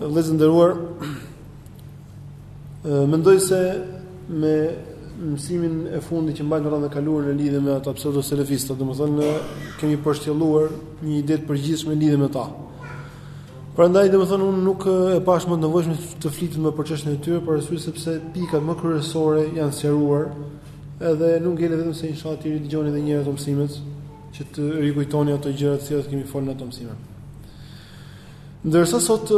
Vëllezër të nderuar, mendoj se me mësimin e fundit që mbajtëm herën e kaluar në lidhje me ato pseudo selefista, domethënë kemi shtjelluar një ide të përgjithshme në lidhje me ta. Prandaj domethënë unë nuk e pash më të nevojshme të flitet më për çështjen e tyre, për arsye sepse pikat më kryesore janë sqaruar, edhe nuk ngel vetëm se inshallah t'i dëgjoni edhe një herë ato mësimet që të rikujtoni ato gjëra të cilat kemi folur në ato mësime. Ndërsa sot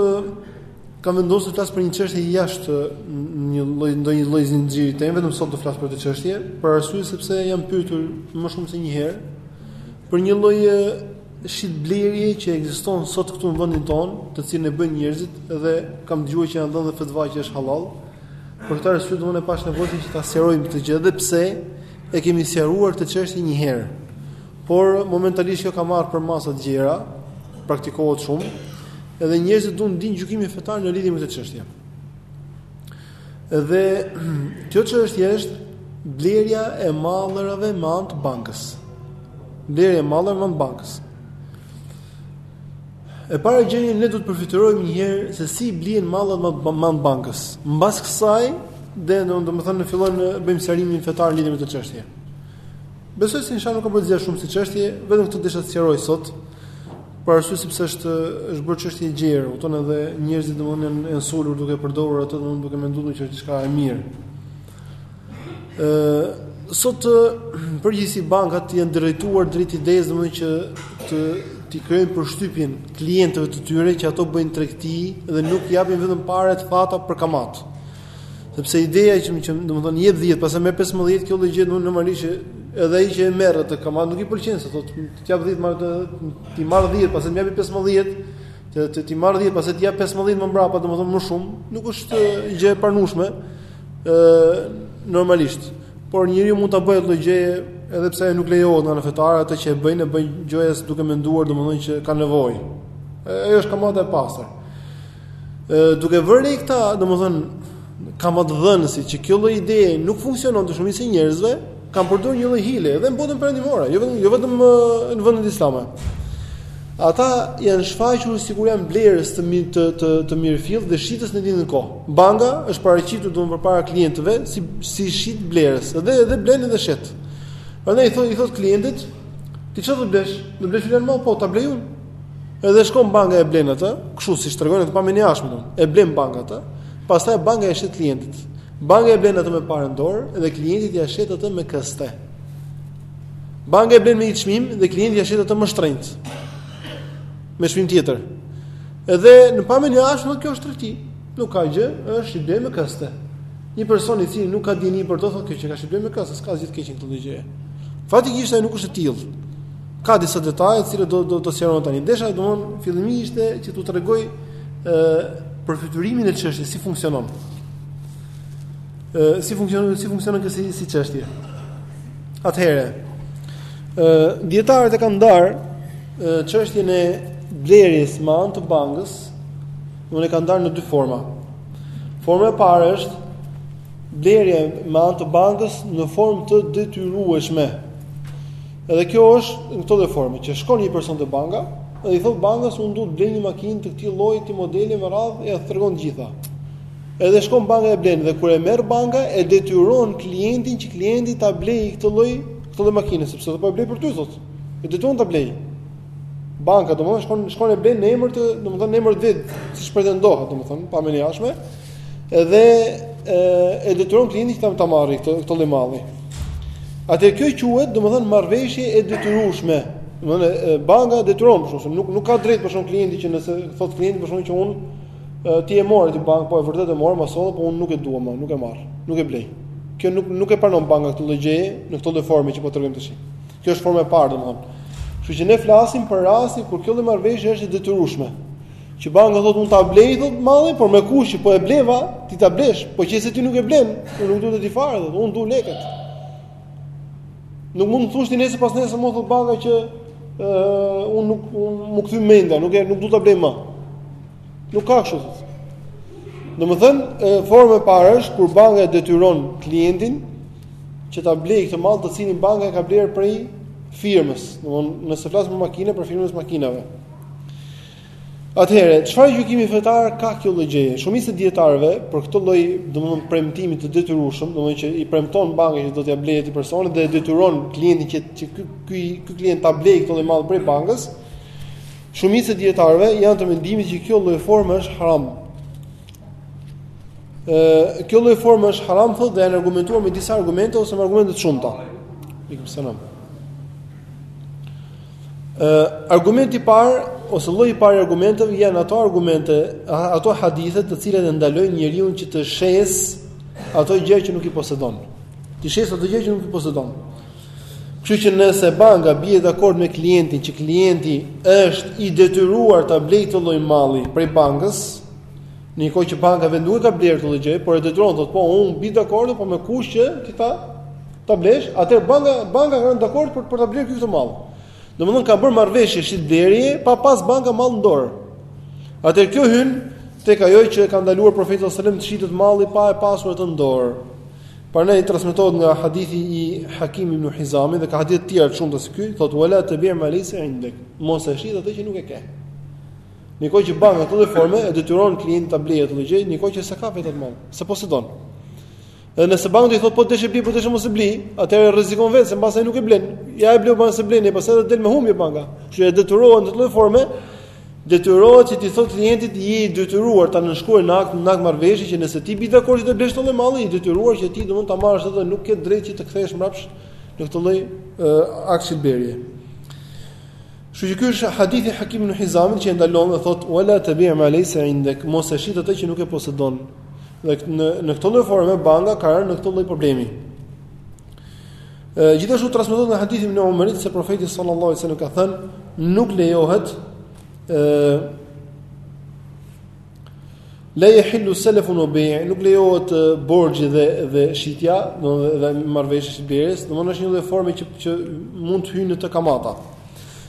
kam vendosur të flas për një çështje jashtë një lloj ndonjë lloj zinxhiri, vetëm sot të flas për këtë çështje, për arsye sepse jam pyetur më shumë se një herë për një lloj shitblerje që ekziston sot këtu në vendin tonë, të cilën e bëjnë njerëzit dhe kam dëgjuar që janë dhënë fetva që është hallall. Për këtë arsye domethënë e pashë të nevojshme që ta sqarojmë këtë gjë edhe pse e kemi sqaruar këtë çështje një herë. Por momentalisht kjo ka marrë përmasa të gjera, praktikohet shumë, edhe njerëzit duan të dinë gjykimin fetar në lidhje me këtë çështje. Dhe kjo çështje është blerja e mallrave me anë të bankës. Blerja e mallrave me anë të bankës. E para gjë që ne duhet të përfytyrojmë një herë se si blihen mallrat me anë të bankës. Mbas kësaj, domethënë ne fillojmë bëjmë sqarimin fetar në lidhje me këtë çështje. Besoj se inshallah nuk ka për të zgjatur shumë si çështje, vetëm këtë desha të sqaroj sot. Për arsye sepse është është bërë çështje e gjerë, domthonë edhe njerëzit domthonë janë sulur duke përdorur atë domthonë duke menduar që është diçka e mirë. Ë sot në përgjithësi bankat janë drejtuar drejt idesë domthonë që të t'i krijojnë përshtypjen klientëve të tyre që ato bëjnë tregti dhe nuk japin vetëm pare të thata për kamatë. Sepse ideja që domethënë jep 10, pastaj merr 15, kjo lloj gjëje domethënë normalisht edhe ai që e merr atë kamatë nuk i pëlqen se thotë t'i jap 10 marr të t'i marr 10, pastaj më jap 15, të të t'i marr 10, pastaj t'i jap 15 më mbrapa, domethënë më shumë, nuk është gjë e pranueshme. ë normalisht. Por njeriu mund ta bëjë këtë lloj gjëje edhe pse ajo nuk lejohet nga ana fetare, ata që e bëjnë e bëjnë gjoja duke menduar domethënë që kanë nevojë. Ajo është kamata e pastër. duke vënë re këta, domethënë kamatëdhënësit që kjo lloj ideje nuk funksionon te shumica e njerëzve, kanë përdorur një lloj hile edhe në botën perëndimore, jo vetëm jo vetëm në vendet islame. Ata janë shfaqur sikur janë blerës të mirë të të, të mirëfilltë dhe shitës në të njëjtën kohë. Banka është paraqitur domethënë përpara klientëve si si shitblerës, edhe edhe blen edhe shet. Prandaj i thotë i thotë klientit, ti çfarë do blesh? Do blesh filan mall, po ta blej unë. Edhe shkon banka e blen atë, kështu siç tregon në pamjen e jashtme domethënë. E blen banka atë, pastaj banka e shet klientit. Banka e blen atë me para në dorë dhe klientit ia shet atë me këste. Banka e blen me një çmim dhe klientit ia shet atë më shtrenjt. Me çmim tjetër. Edhe në pamjen e jashtme kjo është tregti. Nuk ka gjë, është shitblerje me këste. Një person i cili nuk ka dijeni për këto thotë që kjo shitblerje me këste, s'ka asgjë të keqe këtu ndonjë gjë. Faktikisht ai nuk është i tillë. Ka disa detaje të cilat do do të sqarojmë tani. Desha domthon fillimisht që t'u tregoj ë përfytyrimin e çështjes si funksionon. Ë si funksionon si funksionon kjo si çështje. Atëherë ë dijetarët e kanë ndar çështjen e blerjes me anë të bankës, unë e kanë ndar në dy forma. Forma e parë është blerje me anë të bankës në formë të detyrueshme. Edhe kjo është në këtë lloj forme, që shkon një person te banka dhe i thot bankës unë duhet të blej një makinë të këtij lloji, këtij modeli me radhë e i tregon të gjitha. Edhe shkon banka e blen dhe kur e merr banka e detyron klientin që klienti ta blejë këtë lloj këtë lloj makine sepse unë po e blej për ty thot. E detyron ta blejë. Banka domethënë shkon shkon e blen në emër të domethënë në emër të vet, siç pretendohet domethënë pamjen e jashtme, Dhe e detyron klientin që ta ta marrë këtë këtë lloj malli. Atëherë kjo quhet, domethënë marrëveshje e detyrueshme. Domethënë banka detyron për shembull nuk nuk ka drejt për shembull klienti që nëse thotë klienti për shembull që unë ti e more ti bank po e vërtetë e more ma solle po unë nuk e dua më, nuk e marr, nuk e blej. Kjo nuk nuk e pranon banka këtë lloj gjëje në këtë lloj forme që po tregojmë tash. Kjo është forma e parë domethënë. Kështu që ne flasim për rastin kur kjo lloj marrëveshje është e detyrueshme. Që banka thotë unë ta blej thot mallin, por me kusht që po e bleva, ti ta blesh, po qe se ti nuk e blen, unë nuk dua të di fare, thot, unë dua lekët. Nuk mund të thosh ti nesër pasnesër më thot banka që ë unë nuk unë m'u kthy mendja, nuk e nuk do ta blej më. Nuk ka kështu. Domethënë, forma e parë është kur banka e detyron klientin që ta blej këtë mall të cilin banka e ka blerë prej firmës, domthonë nëse flas për makinë, për firmën e makinave. Atëherë, çfarë gjykimi fetar ka kjo lloj gjëje? Shumica e dijetarëve për këtë lloj, domethënë premtimi të detyrueshëm, domethënë që i premton banka që do t'ia blejë atij personit dhe e detyron klientin që që ky ky ky klient ta blejë këtë lloj malli prej bankës, shumica e dijetarëve janë të mendimit që kjo lloj forme është haram. Ë, kjo lloj forme është haram thotë dhe janë argumentuar me disa argumente ose me argumente të shumta. Alejkum selam. Ë argumenti i parë ose lloji i parë i argumenteve janë ato argumente, ato hadithe të cilat e ndalojnë njeriun që të shes ato gjë që nuk i posedon. Të shes ato gjë që nuk i posedon. Kështu që nëse banka bie dakord me klientin që klienti është i detyruar ta blejë atë lloj malli prej bankës, në një kohë që banka vetë nuk e ka blerë atë lloj gjë, por e detyron thotë po unë bie dakord po me kusht që ti ta Ta blesh, atëherë banka banka ka rënë dakord për për ta blerë këtë mall. Domethënë ka bërë marrëveshje shitblerje pa pas banka mall në dorë. Atëherë kjo hyn tek ajo që e ka ndaluar profeti sallallahu alajhi wasallam të shitet malli pa e pasur atë në dorë. Prandaj transmetohet nga hadithi i Hakim ibn Hizami dhe ka hadithe të tjera shumë të ky, thotë wala tabi' ma laysa indak. Mos e shit atë që nuk e ke. Në një kohë që banka në këtë formë e detyron klientin ta blejë atë gjë, në një kohë që s'e ka vetë atë mall, s'e posedon. Dhe nëse banka i thotë po desh e bli, po desh mos e bli, atëherë rrezikon vetë se mbase nuk e blen. Ja e bleu banka, s'e blen, pastaj do të del me humbje banka. Që e detyrohen në këtë lloj forme, detyrohet që t'i thotë klientit ti je i detyruar ta nënshkruaj një akt një akt marrëveshje që nëse ti bi dakord që të blesh këtë lloj malli, je i detyruar që ti patjetër ta marrësh atë, nuk ke drejt që të kthehesh mbrapsht në këtë lloj akt shitblerje. Kështu që ky është hadithi Hakim ibn Hizamit që e ndalon dhe thotë wala tabi' ma laysa indak, mos e shit atë që nuk e posedon. Dhe në në këtë lloj forme banka ka rënë në këtë lloj problemi. Ë gjithashtu transmetohet nga hadithi i ibn Omerit se profeti sallallahu alajhi wasallam ka thënë nuk lejohet ë la yahillu salafun wa bay' nuk lejohet borxhi dhe dhe shitja, domethënë dhe marrëveshje shitblerjes, domethënë është një lloj forme që që mund të hyjë në të kamata.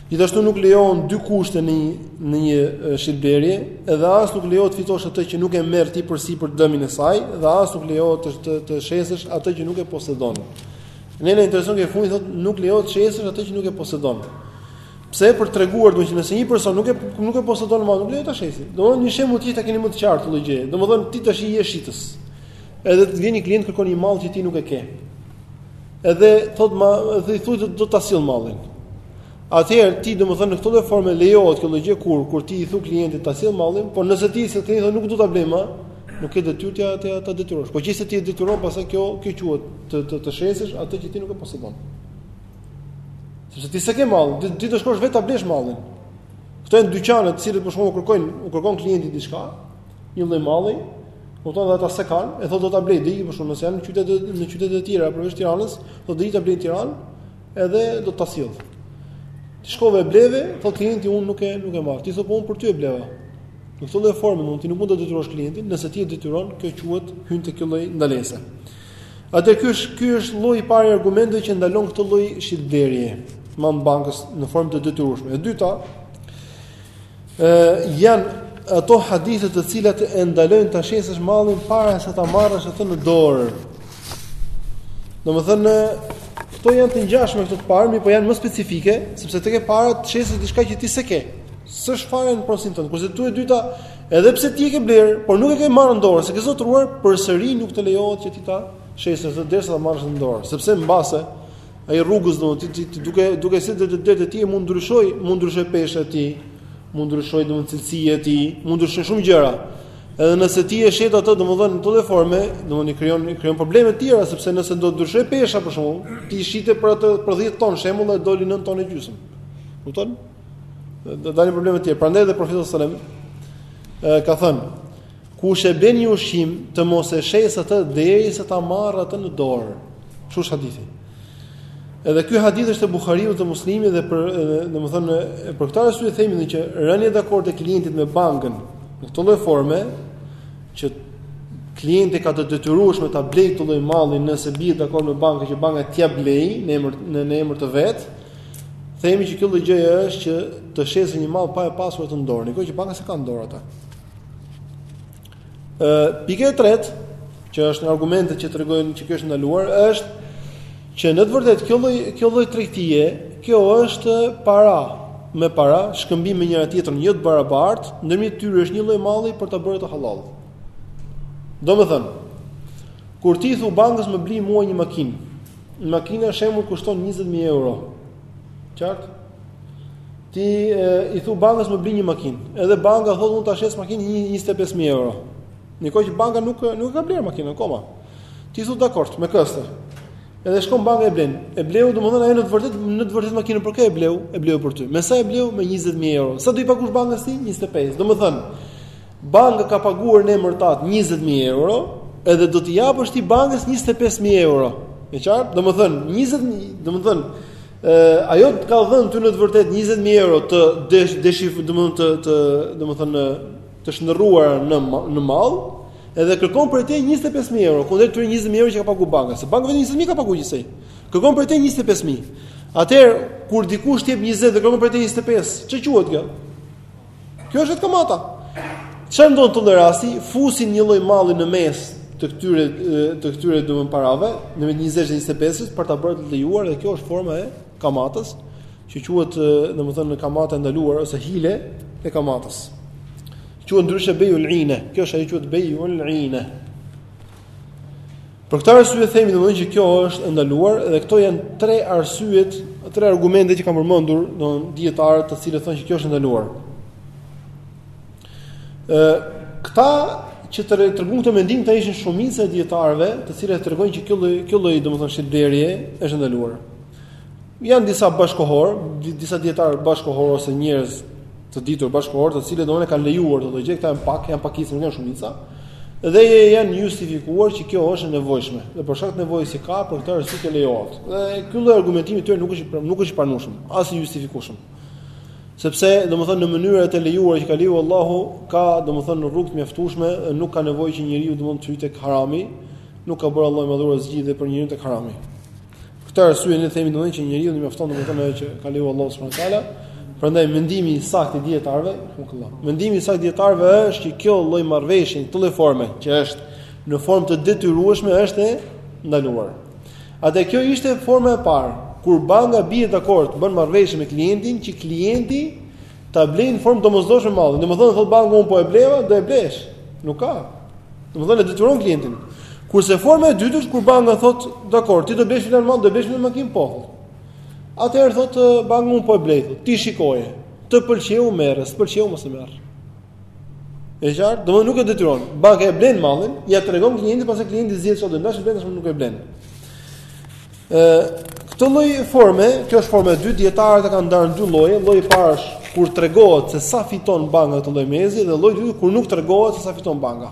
Gjithashtu nuk lejohen dy kushte në një në një shitblerje, edhe as nuk lejohet të fitosh atë që nuk e merr ti përsipër dëmin e saj, dhe as nuk lejohet të të, të shesësh atë që nuk e posedon. Ne na intereson ke fundi thotë nuk lejohet të shesësh atë që nuk e posedon. Pse për treguar domethënë që nëse një person nuk e nuk e posedon më, nuk lejohet ta shesë. Domthonë një shembull tjetër ta keni më të qartë këtë gjë. Domthonë ti tashi je shitës. Edhe të vjen një klient kërkon një mall që ti nuk e ke. Edhe thot ma, edhe i thuaj do ta sill mallin. Atëherë ti domethënë në këtë lloj forme lejohet kjo gjë kur kur ti i thu klientit ta sill mallin, por nëse ti se ti thonë nuk do ta blej më, nuk ke të drejtë ti atë ta detyrosh. Po qe se ti e detyron, pastaj kjo kjo quhet të të të shesësh atë që ti nuk e posedon. Sepse ti s'e ke mall, ti, ti do shkosh vetë ta blesh mallin. Këto janë dyqanet të cilat për shkakun kërkojnë, u kërkon klienti diçka, një lloj malli, Kupton dhe ata s'e kanë, e thotë do ta blej diçka për shembull nëse janë në qytete në qytete të tjera përveç Tiranës, do deri ta blej në Tiranë, edhe do ta sjell. Ti shkove e bleve, thotë klienti unë nuk e nuk e marr. Ti thotë po unë për ty e bleva. Në këtë lloj forme mund ti nuk mund të detyrosh klientin, nëse ti e detyron, kjo quhet hyn te ky lloj ndalese. Atë ky është ky është lloji i parë i argumenteve që ndalon këtë lloj shitblerje, me bankës në formë të detyrueshme. E dyta, Ë janë ato hadithe të cilat e ndalojnë ta shesësh mallin para se ta marrësh atë në dorë. Domethënë këto janë të ngjashme këto të parë, po janë më specifike, sepse tek e para të shesësh diçka që ti s'e ke. S'është fare në pronësin tënde. Kurse tu e dyta, edhe pse ti e ke bler, por nuk e ke marrë në dorë, s'e ke zotëruar, përsëri nuk të lejohet që ti ta shesësh derisa ta marrësh në dorë, sepse mbase Ai rrugës do ti duke duke se të drejt e ti mund ndryshoj, mund ndryshoj pesha e tij, mund ndryshoj domethënë cilësia e tij, mund ndryshoj shumë gjëra. Edhe nëse ti e shet atë domethënë në këtë forme, domethënë i krijon i krijon probleme të tjera sepse nëse do ndryshoj pesha për shembull, ti shite për atë për 10 ton shembull dhe doli 9 ton e gjysmë. Kupton? Do dalin probleme të tjera. Prandaj edhe profeti sallallahu alajhi wasallam ka thënë Kush e blen një ushqim, të mos e shesë atë derisa ta marrë atë në dorë. Kështu është hadithi. Edhe ky hadith është te Buhariu, te Muslimi dhe për domethënë për këtë arsye themi ne që rënia dakord e klientit me bankën në këtë lloj forme që klienti ka të detyrueshme ta blejë këtë lloj malli nëse bie dakord me bankën që banka t'ia blejë në emër, në emër të vet. Themi që kjo lloj gjëje është që të shesë një mall pa e pasur atë në dorë, në kohë që banka s'e ka në dorë atë. Ë pika e tretë, që është argumentet që tregojnë që kjo është ndaluar, është që në të vërtetë kjo lloj kjo lloj tregtie, kjo është para me para, shkëmbim me njëra tjetrën jo të barabartë, ndërmjet tyre është një lloj malli për ta bërë atë hallall. Domethënë, kur ti thu bankës më bli mua një makinë, një makinë shembull kushton 20000 euro. Qartë? Ti e, i thu bankës më bli një makinë. Edhe banka thotë unë ta shes makinën 25000 euro. Në kohë që banka nuk nuk e ka blerë makinën akoma. Ti thu dakord me këste. Edhe shkon banka e blen. E bleu domethënë ajo në të vërtetë në të vërtetë makinën për kë e bleu? E bleu për ty. Me sa e bleu? Me 20000 euro. Sa do i pagush bankës ti? 25. Domethënë Banka ka paguar në emër tat 20000 euro, edhe do t'i japësh ti bankës 25000 euro. E qartë? Domethën 20, domethën ë ajo të ka dhënë ty në të vërtetë 20000 euro të desh deshif, domethën të të domethën të shndërruar në në mall, edhe kërkon prej te 25000 euro, kundrejt atyre 20000 euro që ka paguar banka. Se banka vetëm 20000 ka paguar gjithsej. Kërkon prej te 25000. Atëherë kur dikush të jep 20 dhe kërkon prej te 25, ç'e quhet kjo? Kjo është vetë kamata. Çfarë ndodh në këtë lloj rasti, fusin një lloj malli në mes të këtyre të këtyre domethënë parave, në mes 20 dhe 25-s për ta bërë të lejuar dhe kjo është forma e kamatës, që quhet domethënë kamata e ndaluar ose hile e kamatës. Quhet ndryshe bejul ine. Kjo është ajo quhet bejul ine. Për këtë arsye themi domethënë që kjo është e ndaluar dhe këto janë tre arsyet, tre argumente që kanë përmendur, domethënë dijetarët të cilët thonë që kjo është e ndaluar. Ë këta që tregojnë këtë mendim pra ishin shumica e dijetarëve, të cilët tregojnë që kjo lloj kjo lloj domethënë shitblerje është e ndaluar. Janë disa bashkëkohorë, disa dijetarë bashkëkohorë ose njerëz të ditur bashkëkohorë, të cilët domethënë kanë lejuar këtë gjë, këta janë pak, janë pakicë, nuk janë shumica. Dhe janë justifikuar që kjo është e nevojshme. Dhe për shkak të nevojës që ka, për këtë arsye që lejohet. Dhe ky lloj argumentimi i tyre nuk është nuk është i pranueshëm, as i justifikueshëm. Sepse, domethënë në mënyrën të lejuar që ka lejuar Allahu, ka domethënë rrugë të mjaftueshme, nuk ka nevojë që njeriu domethënë të hyjë tek harami, nuk ka bërë Allahu domethënë zgjidhje për njeriun tek harami. Këtë arsye ne themi domethënë që njeriut i mjafton domethënë ajo që ka lejuar Allahu subhanahu wa taala. Prandaj mendimi i saktë i dijetarëve, mendimi i saktë i dijetarëve është që kjo lloj marrëveshje në këtë lloj forme, që është në formë të detyrueshme është e ndaluar. Atëherë kjo ishte forma e parë, kur banka bie dakord, bën marrëveshje me klientin që klienti Ta blej në formë të domosdoshme mallin. Domethënë thotë banka unë po e bleva, do e blesh. Nuk ka. Domethënë e detyron klientin. Kurse forma e dytë është kur banka thotë, dakord, ti do blesh filan mall, do blesh një makinë po. Atëherë thotë banka unë po e blej thotë. Ti shikoje. Të pëlqeu merre, s'të pëlqeu mos e merr. E qartë, domethënë nuk e detyron. Banka e blen mallin, ia tregon klientit, pastaj klienti zgjedh çfarë do të bëjë, e blen ose nuk e blen. Ë, këtë lloj forme, kjo është forma e dytë, dijetarët e kanë ndarë në dy lloje, lloji i parë është kur tregohet se sa fiton banka në këtë lloj mesi dhe lloji i dytë kur nuk tregohet se sa fiton banka.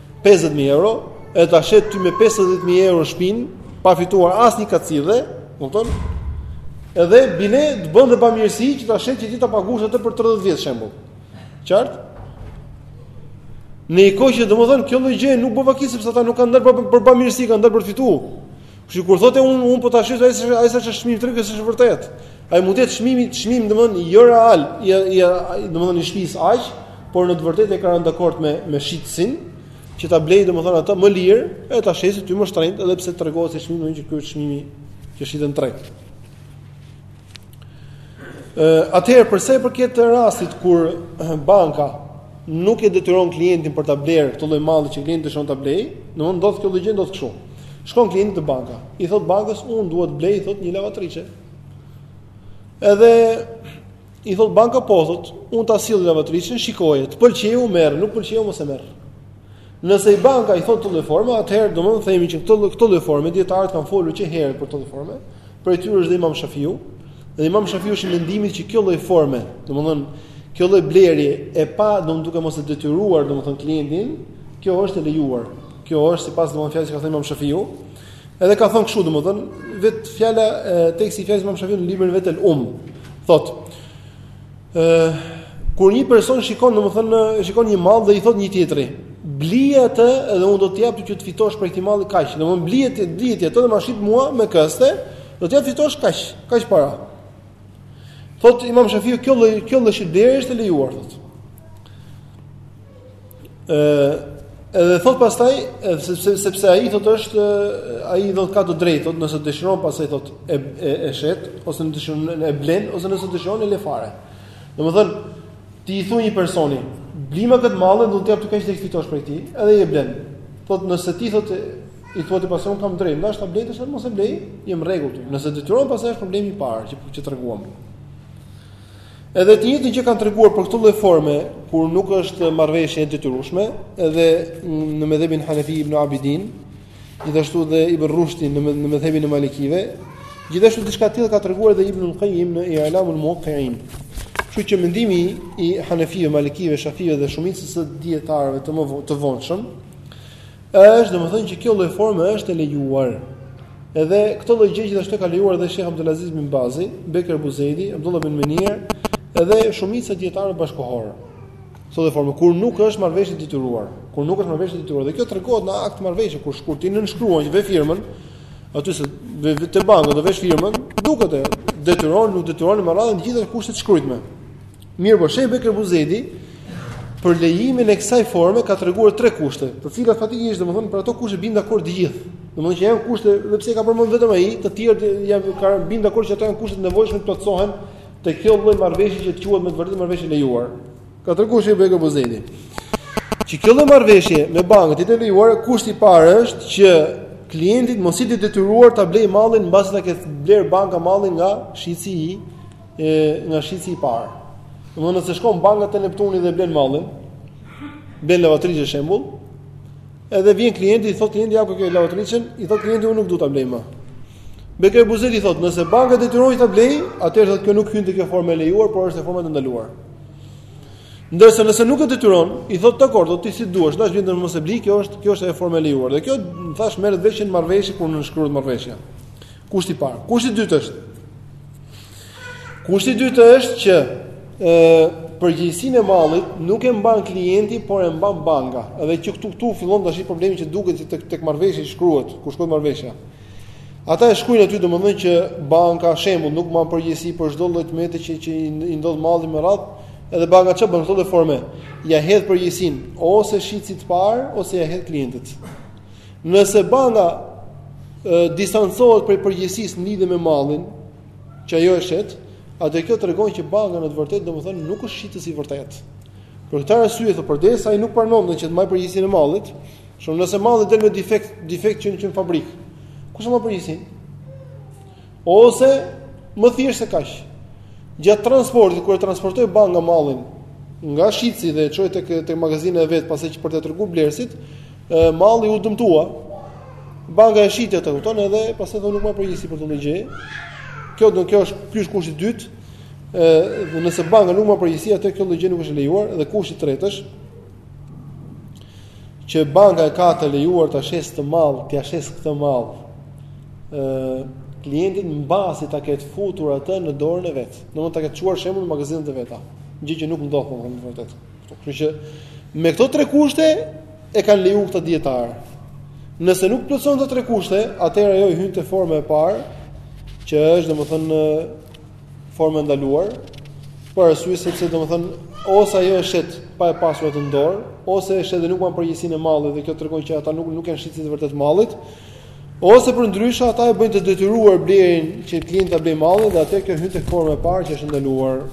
pesëdhjetë mijë euro, edhe ta shet ty me pesëdhjetë mijë euro shpinë, pa fituar asnjë kacidhe, kupton? Edhe bile të bën dhe bamirësi që ta shet që ti ta paguash atë për 30 vjet shembull. Qartë? Në një kohë që domethënë kjo lloj gjëje nuk bën vaki se sepse ata nuk kanë hyrë për bamirësi, kanë hyrë për të fituar. Kështu kur thotë unë unë po ta shes aq aq sa ç'është çmimi i tregut s'është e vërtetë. Ai mund të jetë çmimi çmim domethënë jo real, i i domethënë i shtëpisë aq, por në të vërtetë e ka rënë dakord me me shitësin që ta blej domethënë atë më lirë e ta shesë ty më shtrenjtë edhe pse tregohet si çmimi që ky është çmimi që shitet në treg. Ë atëherë për sa i përket rastit kur banka nuk e detyron klientin për ta blerë këtë lloj malli që klienti dëshiron ta blej, domethënë ndodh kjo lloj gjëje ndodh kështu. Shkon klienti te banka, i thotë bankës unë dua të blej i thotë një lavatriçe. Edhe I thot banka po thot, un ta sill lavatriçen, shikoje, të pëlqeu merr, nuk pëlqeu mos e merr. Nëse i banka i thot këtë lloj forme, atëherë domethën themi që këtë këtë lloj forme dijetarët kanë folur që herë për këtë forme, prej tyre është dhe Imam Shafiu, dhe Imam Shafiu është i mendimit që kjo lloj forme, domethën kjo lloj blerje e pa domethën duke mos e detyruar domethën klientin, kjo është e lejuar. Kjo është sipas domethën fjalës që ka thënë Imam Shafiu. Edhe ka thënë kështu domethën, vet fjala teksti i fjalës Imam Shafiu në librin e vet El-Um thot ë kur një person shikon domethën shikon një mall dhe i thot një tjetri, blije atë dhe unë do të jap që të fitosh prej këtij malli kaq. Domethën blije ti, blije ti atë dhe ma shit mua me këste, do të jap fitosh kaq, kaq para. Thot Imam Shafiu kjo lloj kjo lloj shitblerje është e lejuar thot. ë edhe thot pastaj sepse sepse ai thot është ai domethën ka të drejtë thot nëse dëshiron pastaj thot e e, e shet ose nëse dëshiron e blen ose nëse dëshiron e le fare. Domethën ti i thu një personi, blima këtë mallin do të jap ty kaq të fitosh prej tij, edhe e blen. Thot nëse ti thot i thua ti pastaj kam drejt, n'dash ta blej ose mos e blej, je n'rregull. Nëse detyron pastaj është problemi i parë që që treguam. Edhe të njëjtën gjë kanë treguar për këtë lloj forme, kur nuk është marrëveshje e detyrueshme, edhe në medhhebin Hanefi ibn Abidin, gjithashtu dhe Ibn Rushdi në në medhhebin e Malikive, gjithashtu diçka të tillë ka treguar edhe Ibn Qayyim në I'lamul Muuaqiin. Kështu që mendimi i Hanefive, Malikive, Shafive dhe shumicës së dijetarëve të më të vonshëm, Është, domethënë që kjo lloj forme është e lejuar. Edhe këtë lloj gjë gjithashtu ka lejuar edhe Sheh Abdulaziz bin Bazi, Bekër Buzejdi, Abdullah bin Menie, edhe shumica dijetarëve bashkohor. Këtë lloj forme kur nuk është marrëveshje detyruar, kur nuk është marrëveshje detyruar. Dhe kjo tregohet në akt marrëveshje kur shkurt ti nënshkruan që ve firmën, aty se te banka do të vësh firmën, duket e detyron, nuk detyron me radhë të gjitha kushtet të shkrujtme. Mirpo Sheh Bekr Buzejdi për lejimin e kësaj forme ka treguar tre kushte, të cilat faktikisht domethënë për ato kushte bin dakord të gjithë. Domethënë që janë kushte, dhe pse ka përmendur vetëm ai, të tjerët janë kanë bin dakord që ato janë kushte të nevojshme të plotësohen te kjo lloj marrëveshje që quhet me të vërtetë marrëveshje e lejuar. Ka treguar Sheh Bekr Buzejdi. Që kjo lloj marrëveshje me bankë t'jetë e lejuar, kushti i parë është që klienti t'mos jetë i detyruar ta blejë mallin mbasi ta ketë blerë banka mallin nga shitësi i e nga shitësi i parë. Domethënë nëse shkon banka te Neptuni dhe blen mallin, blen lavatriçe shembull, edhe vjen klienti, i thot klienti, ja ku e ke lavatriçen, i thot klienti, unë nuk du ta blej më. Bekër Buzejdi thot, nëse banka detyron ta blejë, atërë thot, kjo nuk hyn te kjo formë e lejuar, por është te forma e ndaluar. Ndërsa nëse nuk e detyron, i thot dakord, ti si duash, dash blije dash mos e bli, kjo është kjo është e formë e lejuar. Dhe kjo thash merret vesh në marrëveshje kur nënshkruhet marrëveshja. Kushti i parë. Kushti i dytë është Kushti i dytë është që ë përgjegjësinë e mallit nuk e mban klienti, por e mban banka. Edhe që këtu këtu fillon tashi problemi që duket që tek tek marrëveshja që shkruhet, ku shkruhet marrëveshja. Ata e shkruajnë aty domethënë që banka shembull nuk mban përgjegjësi për çdo lloj të mete që që i ndodh mallit me radh, edhe banka çfarë bën këto lloj forme? Ia hedh përgjegjësinë ose shitësit të parë ose ia hedh klientit. Nëse banka e, distancohet prej përgjegjësisë në lidhe me mallin, që ajo e shet, atëherë kjo tregon që banka në të vërtetë, domethënë, nuk është shitës i vërtetë. Për këtë arsye, thotë përderisa ai nuk pranon dhe që të mbajë përgjegjësinë e mallit, shembull nëse malli del me defekt, defekt që në që në fabrikë, kush mban përgjegjësinë? Ose më thjesht se kaq. Gjatë transportit kur e transportoi banka mallin nga shitësi dhe e çoi tek tek magazina e vet pastaj për t'ia treguar blerësit, malli u dëmtua. Banka e shiti atë, kupton, edhe pastaj thonë nuk mban përgjegjësi për këtë lloj gjëje. Kjo do kjo është ky është kushti i dytë. Ë nëse banka nuk mban përgjegjësi atëherë kjo lloj gjëje nuk është e lejuar dhe kushti i tretë është që banka e ka të lejuar ta shesë këtë mall, t'ia shesë këtë mall klientit mbasi ta ketë futur atë në dorën e vet, domethënë ta ketë çuar shembull në magazinat e veta, gjë që nuk ndodh pra në të vërtetë. Kështu që me këto tre kushte e kanë leju këta dijetarë. Nëse nuk plotëson këto tre kushte, atëherë ajo i hyn te forma e parë, që është domethënë forma e ndaluar, për arsye sepse domethënë ose ajo e shet pa e pasur atë në dorë, ose e shet dhe nuk ka përgjegjësinë e mallit dhe kjo tregon që ata nuk nuk janë shitësit e vërtetë të mallit, ose përndryshe ata e bëjnë të detyruar blerjen që klienti ta blejë mallin dhe atëherë kjo hyn tek forma e parë që është ndaluar.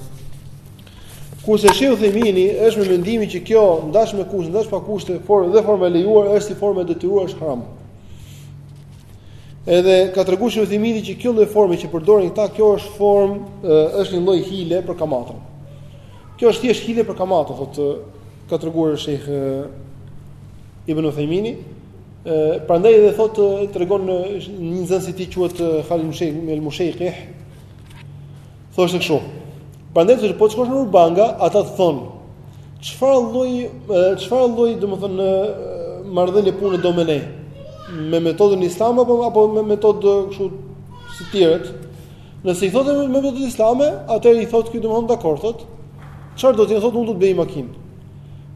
Kurse sheh Uthejmini është me mendimin që kjo ndash me kushte, ndash pa kushte, por dhe forma e lejuar është si forma e detyruar është haram. Edhe ka treguar shejh Uthejmini që kjo lloj forme që përdorin këta, kjo është formë, është një lloj hile për kamatën. Kjo është thjesht hile për kamatën, thotë ka treguar shejh Ibn Uthejmini. Prandaj edhe thotë tregon një nxënës i tij quhet Halid Mushejkih, El Mushejkih. Thoshte kështu. Prandaj thoshte po të shkosh nëpër banka, ata të thonë çfarë lloj çfarë lloj domethënë marrëdhënie pune do me ne me metodën islame apo apo me metodë kështu si të tjerët. Nëse i thotë me metodën islame, atëherë i thotë ky domethënë dakord thotë. Çfarë do ti? Thotë unë dua të blej makinë.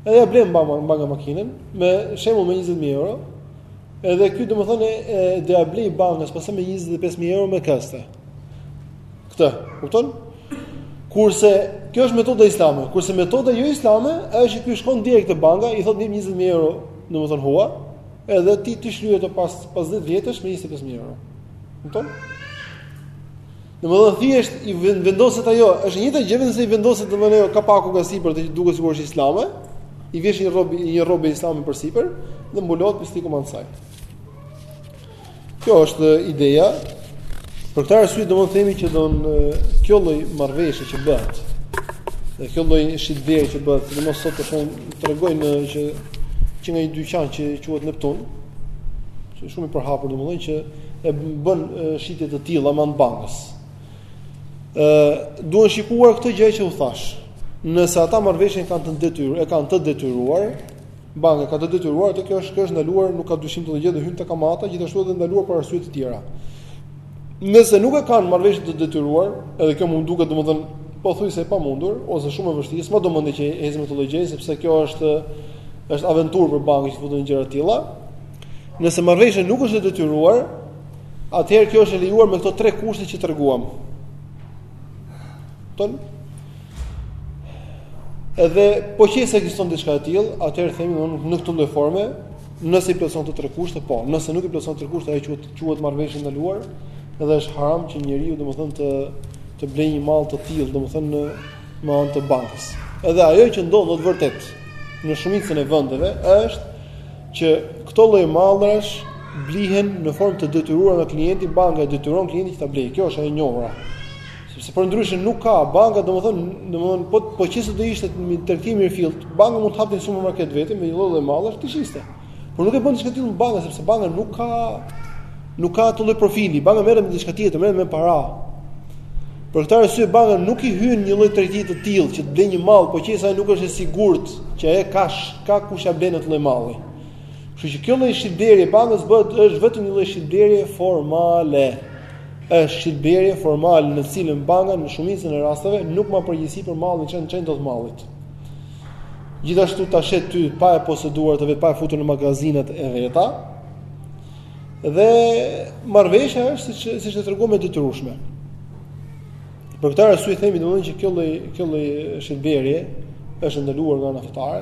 Edhe ia blen ba banka makinën me shembull me 20000 euro. Edhe ky domethënë e do ia blejë bankës pastaj me 25000 euro me këste. Këtë, kupton? Kurse kjo është metoda islame, kurse metoda jo islame është që ti shkon direkt te banka, i thua 20000 euro, domethënë hua, edhe ti t'i shlyesh pas pas 10 vjetësh me 25000 euro. Kupton? Domethënë thjesht i vendoset ajo, është e njëjta gjë veçse i vendoset domethënë ajo kapaku nga sipër të duket sikur është islame, i vesh një rrobë një rrobë islame përsipër dhe mbulohet me stikun e saj. Kjo është ideja. Për këtë arsye do të themi që domethënë kjo lloj marrëveshje që bëhet. Dhe kjo lloj shitblerje që bëhet, domethënë siç na tregojnë që që nga një dyqan që quhet Neptun, që është shumë i përhapur domethënë që e bën shitje të tilla me anë bankës. Ë duhen shikuar këto gjëra që u thash. Nëse ata marrëveshjen kanë të detyrë, e kanë të detyruar, Banka e ka të detyruar atëherë kjo është kjo është e ndaluar, nuk ka dyshim në këtë gjë dhe hyn te kamata, gjithashtu edhe e ndaluar për arsye të tjera. Nëse nuk e kanë marrëveshje të detyruar, edhe kjo mund të duket domethënë pothuajse e pamundur ose shumë e vështirë, s'ma do mendja që ekziston kjo lloj gjëje sepse kjo është është aventurë për bankën që të futet në gjëra të tilla. Nëse marrëveshja nuk është e detyruar, atëherë kjo është e lejuar me këto tre kushte që treguam. Ton Edhe po qe se ekziston diçka e tillë, atëherë themi ne në këtë lloj forme, nëse i plotëson këto tre kushte, po, nëse nuk i plotëson këto tre kushte, ajo quhet quhet marrëveshje e ndaluar, edhe është haram që njeriu domethënë të të blejë një mall të tillë, domethënë në me anë të bankës. Edhe ajo që ndodh në të vërtetë në shumicën e vendeve është që këto lloj mallrash blihen në formë të detyruar nga klienti, banka e detyron klientin që ta blejë. Kjo është e njohura. Sepse përndryshe nuk ka banka, domethënë, domethënë po po qe se do ishte një tregtim i mirëfilltë, banka mund të hapte një supermarket vetëm me këto lloj mallrash t'i shiste. Por nuk e bën diçka të tillë banka, sepse banka nuk ka nuk ka atë lloj profili, banka merret me diçka tjetër, merret me para. Për këtë arsye banka nuk i hyn një lloj tregtie të tillë që të blejë një mall, po qe se ai nuk është i sigurt që ai ka ka kush ia blen atë lloj malli. Kështu që kjo lloj shitblerje e bankës bëhet është vetëm një lloj shitblerje formale. Është shitblerje formale në cilën banka në shumicën e rasteve nuk ma përgjegjësi për mallin çfarë i ndodh mallit. Gjithashtu ta shet ty pa e poseduar atë vetë pa e futur në magazinat e veta. Dhe marrveshja është siç siç e treguam e detyrueshme. Për këtë arsye themi domethënë që kjo lloj kjo lloj shitblerje është e ndaluar nga ana fetare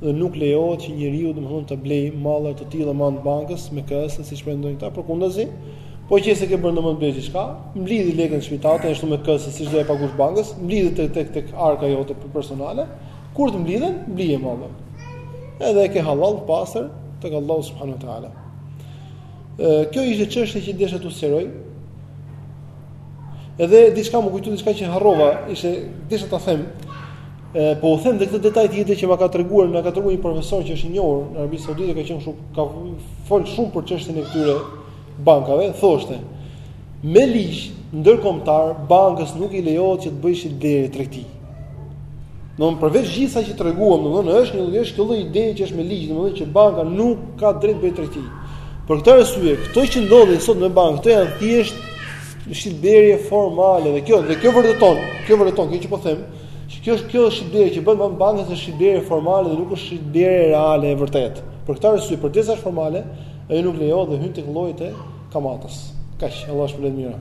dhe nuk lejohet që njeriu domethënë të blejë mallra të tilla me anë bankës me këste siç pretendojnë këta, përkundazi, po qe se ke për domethënë të blerë diçka, mblidhi lekët në shtëpi tënde ashtu me këste siç do ia paguash bankës, mblidhi tek tek tek arka jote për personale, kur të mblidhen, blije mallin. Edhe e ke halal të pastër tek Allahu subhanahu wa taala. Kjo ishte çështja që desha të sqaroj. Edhe diçka mu kujtu diçka që harrova, ishte desha ta them. E, po ju them dhe këtë detaj tjetër që ma ka treguar, ma ka treguar një profesor që është i njohur në Arabinë Saudite ka qenë shumë, ka folë shumë për çështjen e këtyre bankave, thoshte, me ligj ndërkombëtar, bankës nuk i lejohet që të bëjë shitblerje, tregti. Domthon përveç gjithë sa që treguam, domthon është një është kjo lloj ide që është me ligj, domthon që banka nuk ka drejt bëj tregti. Për këtë arsye, këto që ndodhin sot në bankë, këto janë thjesht një shitblerje formale dhe kjo dhe kjo vërteton, kjo vërteton kjo që po them, që kjo është kjo është shitblerje që bën banka bankës është shitblerje formale dhe nuk është shitblerje reale e vërtetë. Për këtë arsye, përderisa është formale, ajo nuk lejohet dhe hyn tek llojet e kamatës. Kaq, Allahu e di më mirë.